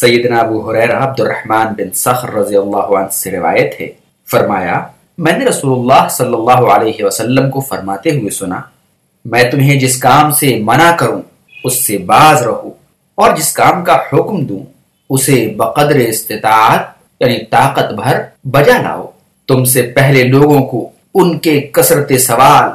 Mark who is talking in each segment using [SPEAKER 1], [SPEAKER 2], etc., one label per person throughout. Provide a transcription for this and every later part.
[SPEAKER 1] سیدنا ابو حریرہ عبد الرحمن بن سخر رضی اللہ عنہ سے روایت ہے۔ فرمایا، میں نے رسول اللہ صلی اللہ علیہ وسلم کو فرماتے ہوئے سنا، میں تمہیں جس کام سے منع کروں، اس سے باز رہو، اور جس کام کا حکم دوں، اسے بقدر استطاعت یعنی طاقت بھر بجا لاؤ۔ تم سے پہلے لوگوں کو ان کے کثرت سوال،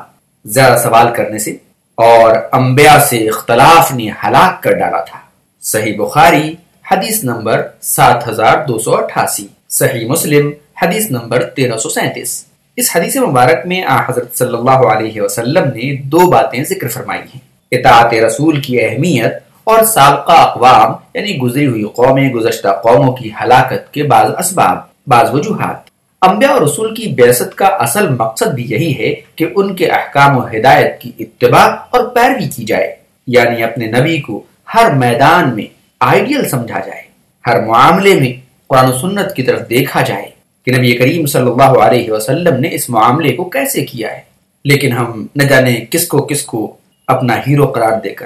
[SPEAKER 1] زیادہ سوال کرنے سے اور انبیاء سے اختلاف نے ہلاک کر ڈالا تھا۔ صحیح بخاری حدیث نمبر سات ہزار دو سو اٹھاسی، صحیح مسلم، حدیث نمبر تیرہ سو سینتیس۔ اس حدیث مبارک میں آ حضرت صلی اللہ علیہ وسلم نے دو باتیں ذکر فرمائی ہیں۔ اطاعت رسول کی اہمیت اور سابقہ اقوام یعنی گزری ہوئی قومیں، گزشتہ قوموں کی ہلاکت کے بعض اسباب، بعض وجوہات۔ انبیاء اور رسول کی بیست کا اصل مقصد بھی یہی ہے کہ ان کے احکام و ہدایت کی اتباع اور پیروی کی جائے یعنی اپنے نبی کو ہر میدان میں آئیڈیل سمجھا جائے، ہر معاملے میں قرآن و سنت کی طرف دیکھا جائے کہ نبی کریم صلی اللہ علیہ وسلم نے اس معاملے کو کیسے کیا ہے۔ لیکن ہم نہ جانے کس کو کس کو اپنا ہیرو قرار دے کر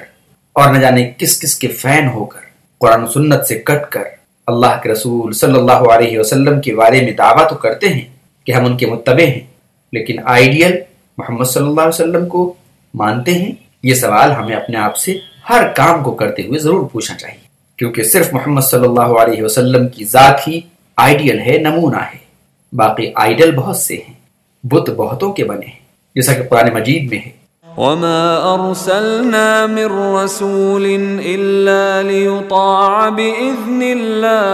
[SPEAKER 1] اور نہ جانے کس کس کے فین ہو کر قرآن و سنت سے کٹ کر اللہ کے رسول صلی اللہ علیہ وسلم کے بارے میں دعویٰ تو کرتے ہیں کہ ہم ان کے متبع ہیں، لیکن آئیڈیل محمد صلی اللہ علیہ وسلم کو مانتے ہیں؟ یہ سوال ہمیں اپنے آپ سے ہر کام کو کرتے ہوئے ضرور پوچھنا چاہیے۔ کیونکہ صرف محمد صلی اللہ علیہ وسلم کی ذات ہی آئیڈیل ہے نمونہ ہے۔ باقی آئیڈل بہت سے ہیں۔ بت بہتوں کے بنے ہیں۔ جیسا کہ قرآن مجید میں ہے۔
[SPEAKER 2] وما ارسلنا من رسول الا ليطاع باذن الله۔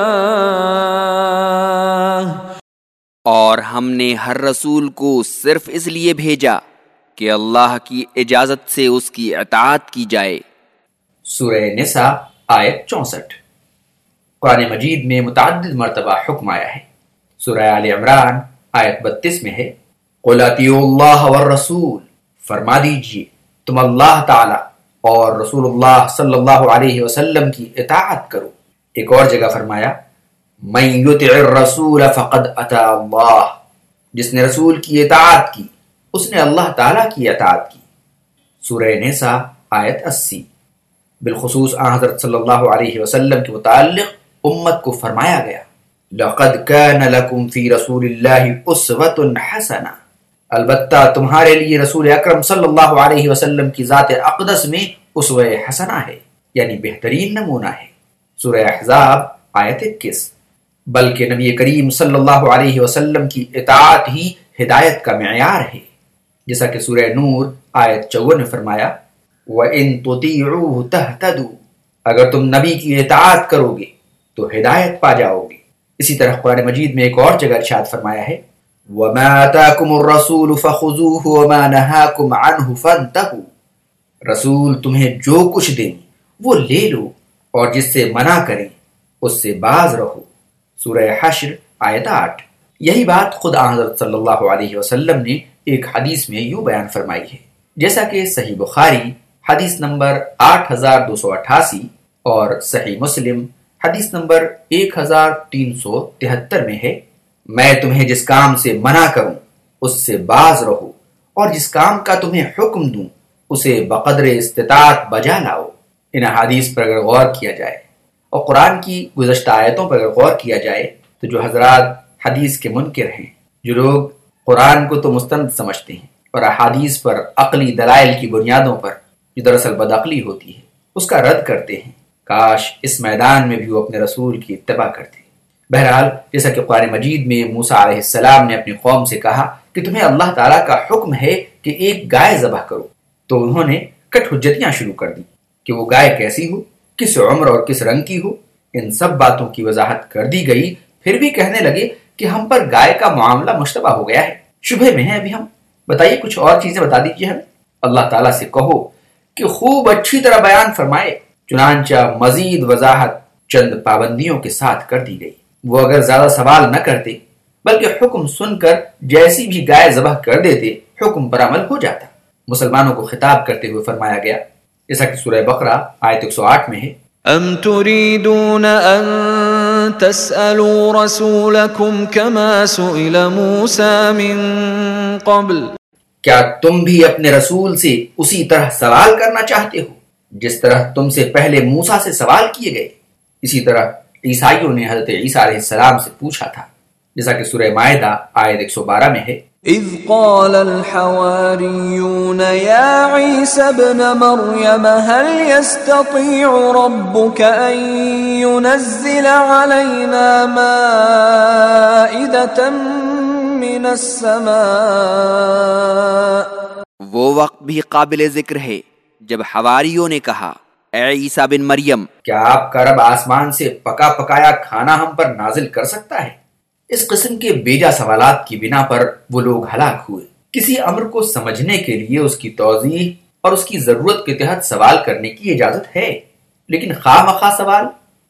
[SPEAKER 3] اور ہم نے ہر رسول کو صرف اس لیے بھیجا کہ اللہ کی اجازت سے اس کی اطاعت کی جائے۔
[SPEAKER 1] سورہ نساء آیت چونسٹھ۔ قرآن مجید میں متعدد مرتبہ حکم آیا ہے۔ سورہ آل عمران آیت بتیس میں ہے۔ قُلْ اللہ والرسول، فرما دیجیے، تم اللہ تعالی اور رسول اللہ صلی اللہ علیہ وسلم کی اطاعت کرو۔ ایک اور جگہ فرمایا، من یطع الرسول فقد اتا اللہ۔ جس نے رسول کی اطاعت کی، اس نے اللہ تعالی کی اطاعت کی۔ سورہ نساء آیت اسی۔ بالخصوص آن حضرت صلی اللہ علیہ وسلم کے متعلق امت کو فرمایا گیا، لقد كان لكم في رسول الله اسوه حسنه البتہ تمہارے لیے رسول اکرم صلی اللہ علیہ وسلم کی ذات اقدس میں اسوہ حسنہ ہے یعنی بہترین نمونہ ہے۔ سورہ احزاب آیت 21 بلکہ نبی کریم صلی اللہ علیہ وسلم کی اطاعت ہی ہدایت کا معیار ہے، جیسا کہ سورہ نور آیت 54 نے فرمایا وَإِن تُطِيعُوهُ تَهْتَدُوا۔ اگر تم نبی کی اطاعت کرو گے تو ہدایت پا جاؤ گے۔ اسی طرح قرآن مجید میں ایک اور جگہ ارشاد فرمایا ہے، وَمَا آتَاكُمُ الرَّسُولُ فَخُذُوهُ وَمَا نَهَاكُمْ عَنْهُ فَانْتَهُ رسول تمہیں جو کچھ دیں، وہ لے لو اور جس سے منع کریں، اس سے باز رہو۔ سورہ حشر آیت آٹھ۔ یہی بات خود حضرت صلی اللہ علیہ وسلم نے ایک حدیث میں یوں بیان فرمائی ہے۔ جیسا کہ صحیح بخاری حدیث نمبر آٹھ ہزار دو سو اٹھاسی اور صحیح مسلم حدیث نمبر ایک ہزار تین سو تہتر میں ہے۔ میں تمہیں جس کام سے منع کروں، اس سے باز رہو، اور جس کام کا تمہیں حکم دوں، اسے بقدر استطاعت بجا لاؤ۔ ان حدیث پر اگر غور کیا جائے اور قرآن کی گزشتہ آیتوں پر اگر غور کیا جائے، تو جو حضرات حدیث کے منکر ہیں، جو لوگ قرآن کو تو مستند سمجھتے ہیں اور احادیث پر عقلی دلائل کی بنیادوں پر جو دراصل بدعقلی ہوتی ہے، اس کا رد کرتے ہیں۔ کاش اس میدان میں بھی وہ اپنے رسول کی اتباع کرتے۔ بہرحال، جیسا کہ قرآن مجید میں موسا علیہ السلام نے اپنی قوم سے کہا کہ تمہیں اللہ تعالیٰ کا حکم ہے کہ ایک گائے ذبح کرو۔ تو انہوں نے کٹ حجتیاں شروع کر دی کہ وہ گائے کیسی ہو، کس عمر اور کس رنگ کی ہو، ان سب باتوں کی وضاحت کر دی گئی۔ پھر بھی کہنے لگے کہ ہم پر گائے کا معاملہ مشتبہ ہو گیا ہے۔ شبہ میں ہیں ابھی ہم۔ بتائیے کچھ اور چیزیں بتا دیجیے ہمیں۔ اللہ تعالیٰ سے کہو کہ خوب اچھی طرح بیان فرمائے، چنانچہ مزید وضاحت چند پابندیوں کے ساتھ کر دی گئی۔ وہ اگر زیادہ سوال نہ کرتے، بلکہ حکم سن کر جیسی بھی گائے ذبح کر دیتے، حکم پر عمل ہو جاتا۔ مسلمانوں کو خطاب کرتے ہوئے فرمایا گیا جیسا کہ سورہ بقرہ آیت 108 میں ہے۔
[SPEAKER 2] ام تريدون ان تسألوا رسولكم كما سئل موسى من قبل؟
[SPEAKER 1] کیا تم بھی اپنے رسول سے اسی طرح سوال کرنا چاہتے ہو؟ جس طرح تم سے پہلے موسا سے سوال کیے گئے، اسی طرح عیسائیوں نے حضرت عیسیٰ علیہ السلام سے پوچھا تھا، جیسا کہ سورہ معاہدہ آیت 112 میں ہے۔
[SPEAKER 2] إذ قال الحواريون يا عيسى ابن مريم هل يستطيع ربك أن ينزل علينا مائدة من السماء۔
[SPEAKER 3] وہ وقت بھی قابل ذکر ہے جب حواریوں نے کہا اے عیسیٰ بن مریم
[SPEAKER 1] کیا آپ کا رب آسمان سے پکا پکایا کھانا ہم پر نازل کر سکتا ہے؟ اس قسم کے بیجا سوالات کی بنا پر وہ لوگ ہلاک ہوئے۔ کسی امر کو سمجھنے کے لیے اس کی توضیح اور اس کی ضرورت کے تحت سوال کرنے کی اجازت ہے۔ لیکن خواہ مخواہ سوال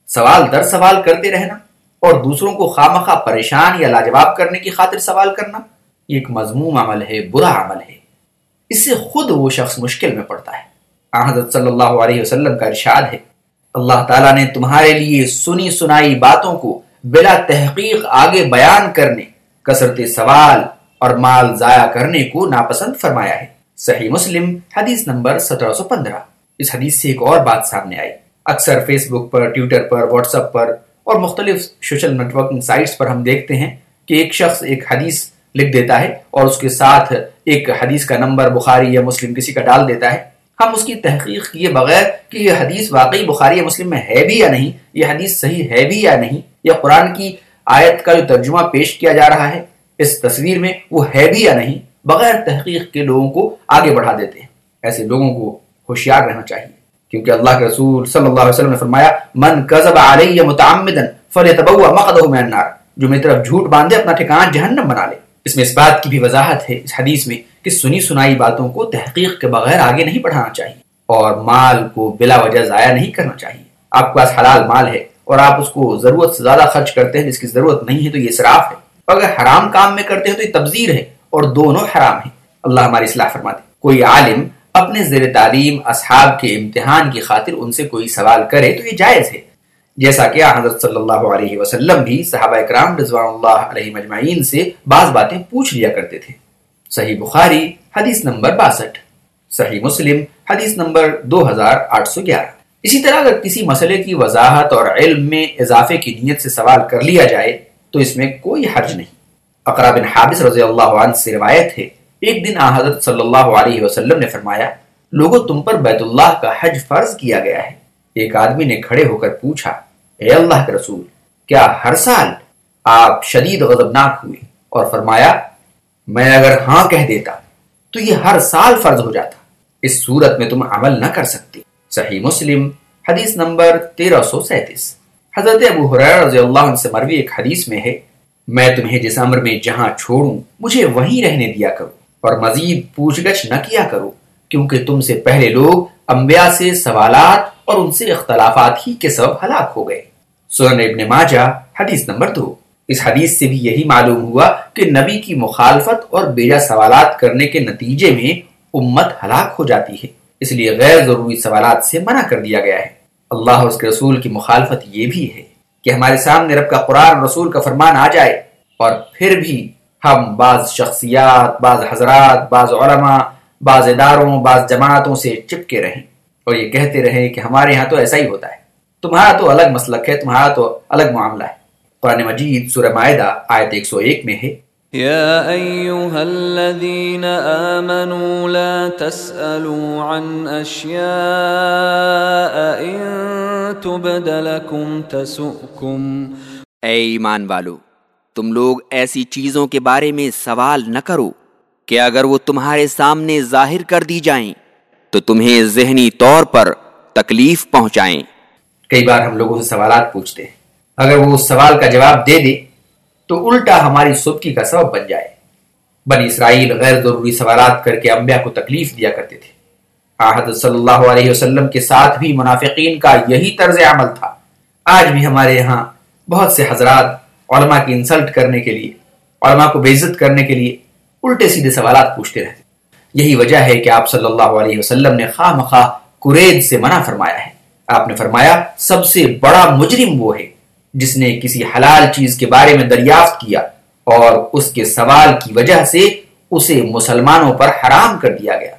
[SPEAKER 1] سوال در سوال کرتے رہنا۔ اور دوسروں کو خواہ مخواہ پریشان یا لاجواب کرنے کی خاطر سوال کرنا یہ ایک مضموم عمل ہے، برا عمل ہے۔ اس سے خود وہ شخص مشکل میں پڑتا ہے۔ حضرت صلی اللہ علیہ وسلم کا ارشاد ہے، اللہ تعالیٰ نے تمہارے لیے سنی سنائی باتوں کو بلا تحقیق آگے بیان کرنے، کثرت سوال اور مال ضائع کرنے کو ناپسند فرمایا ہے۔ صحیح مسلم، حدیث نمبر 1715 اس حدیث سے ایک اور بات سامنے آئی۔ اکثر فیس بک پر، ٹویٹر پر، واٹس ایپ پر اور مختلف سوشل نیٹ ورکنگ سائٹس پر ہم دیکھتے ہیں کہ ایک شخص ایک حدیث لکھ دیتا ہے اور اس کے ساتھ ایک حدیث کا نمبر بخاری یا مسلم کسی کا ڈال دیتا ہے۔ ہم اس کی تحقیق کیے بغیر کہ یہ حدیث واقعی بخاری یا مسلم میں ہے بھی یا نہیں، یہ حدیث صحیح ہے بھی یا نہیں، یا قرآن کی آیت کا جو ترجمہ پیش کیا جا رہا ہے، اس تصویر میں وہ ہے بھی یا نہیں، بغیر تحقیق کے لوگوں کو آگے بڑھا دیتے ہیں۔ ایسے لوگوں کو ہوشیار رہنا چاہیے۔ کیونکہ اللہ کے رسول صلی اللہ علیہ وسلم نے فرمایا، من کذب علی متعمدا فلیتبوا مقعده من النار. جو میری طرف جھوٹ باندھے، اپنا ٹھکان جہنم بنا لے۔ اس میں اس بات کی بھی وضاحت ہے اس حدیث میں کہ سنی سنائی باتوں کو تحقیق کے بغیر آگے نہیں بڑھانا چاہیے اور مال کو بلا وجہ ضائع نہیں کرنا چاہیے۔ آپ کے پاس حلال مال ہے اور آپ اس کو ضرورت سے زیادہ خرچ کرتے ہیں، جس کی ضرورت نہیں ہے تو یہ اسراف ہے۔ اگر حرام کام میں کرتے ہیں تو یہ تبذیر ہے اور دونوں حرام ہیں۔ اللہ ہماری اصلاح فرما دے کوئی عالم اپنے زیر تعلیم، اصحاب کے امتحان کی خاطر ان سے کوئی سوال کرے تو یہ جائز ہے۔ جیسا کہ حضرت صلی اللہ علیہ وسلم بھی صحابہ اکرام رضوان اللہ علیہ مجمعین سے بعض باتیں پوچھ لیا کرتے تھے۔ صحیح بخاری، حدیث نمبر باسٹھ۔ صحیح مسلم، حدیث نمبر دو ہزار آٹھ سو گیارہ۔ اسی طرح اگر کسی مسئلے کی وضاحت اور علم میں اضافے کی نیت سے سوال کر لیا جائے تو اس میں کوئی حرج نہیں۔ اقرا بن حابس رضی اللہ عنہ سے روایت ہے ایک دن آ حضرت صلی اللہ علیہ وسلم نے فرمایا، لوگوں تم پر بیت اللہ کا حج فرض کیا گیا ہے۔ ایک آدمی نے کھڑے ہو کر پوچھا، اے اللہ کے رسول، کیا ہر سال آپ شدید غضبناک ہوئے؟ اور فرمایا، میں اگر ہاں کہہ دیتا تو یہ ہر سال فرض ہو جاتا۔ اس صورت میں تم عمل نہ کر سکتے۔ صحیح مسلم، حدیث نمبر تیرہ سو سینتیس۔ حضرت ابو رضی اللہ عنہ سے مروی ایک حدیث میں ہے، میں تمہیں جس امر میں جہاں چھوڑوں، مجھے وہیں رہنے دیا کرو۔ اور مزید پوچھ گچھ نہ کیا کرو، کیونکہ تم سے پہلے لوگ انبیاء سے سوالات اور ان سے اختلافات ہی کے سبب ہلاک ہو گئے۔ سنن ابن ماجہ، حدیث نمبر دو۔ اس حدیث سے بھی یہی معلوم ہوا کہ نبی کی مخالفت اور بیجا سوالات کرنے کے نتیجے میں امت ہلاک ہو جاتی ہے۔ اس لیے غیر ضروری سوالات سے منع کر دیا گیا ہے۔ اللہ اور اس کے رسول کی مخالفت یہ بھی ہے کہ ہمارے سامنے رب کا قرآن رسول کا فرمان آ جائے اور پھر بھی ہم بعض شخصیات بعض حضرات بعض علماء بعض اداروں بعض جماعتوں سے چپکے رہیں اور یہ کہتے رہیں کہ ہمارے ہاں تو ایسا ہی ہوتا ہے۔ تمہارا تو الگ مسلک ہے تمہارا تو الگ معاملہ ہے۔ قرآن مجید سورہ معاہدہ آیت 101 میں ہے۔
[SPEAKER 2] يا أيها الذين آمنوا لا تسألوا عن أشياء إن تبد لكم تسؤكم
[SPEAKER 3] اے ایمان والو تم لوگ ایسی چیزوں کے بارے میں سوال نہ کرو کہ اگر وہ تمہارے سامنے ظاہر کر دی جائیں تو تمہیں ذہنی طور پر تکلیف پہنچائیں۔
[SPEAKER 1] کئی بار ہم لوگوں سے سوالات پوچھتے ہیں۔ اگر وہ اس سوال کا جواب دے دے تو الٹا ہماری سبکی کا سبب بن جائے۔ بنی اسرائیل غیر ضروری سوالات کر کے انبیاء کو تکلیف دیا کرتے تھے۔ حضرت صلی اللہ علیہ وسلم کے ساتھ بھی منافقین کا یہی طرز عمل تھا۔ آج بھی ہمارے یہاں بہت سے حضرات علماء کی انسلٹ کرنے کے لیے، علماء کو بےزت کرنے کے لیے الٹے سیدھے سوالات پوچھتے رہتے یہی وجہ ہے کہ آپ صلی اللہ علیہ وسلم نے خواہ مخواہ قرید سے منع فرمایا ہے۔ آپ نے فرمایا، سب سے بڑا مجرم وہ ہے جس نے کسی حلال چیز کے بارے میں دریافت کیا اور اس کے سوال کی وجہ سے اسے مسلمانوں پر حرام کر دیا گیا۔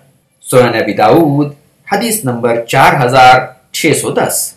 [SPEAKER 1] سنن ابی داود حدیث نمبر چار ہزار چھ سو دس۔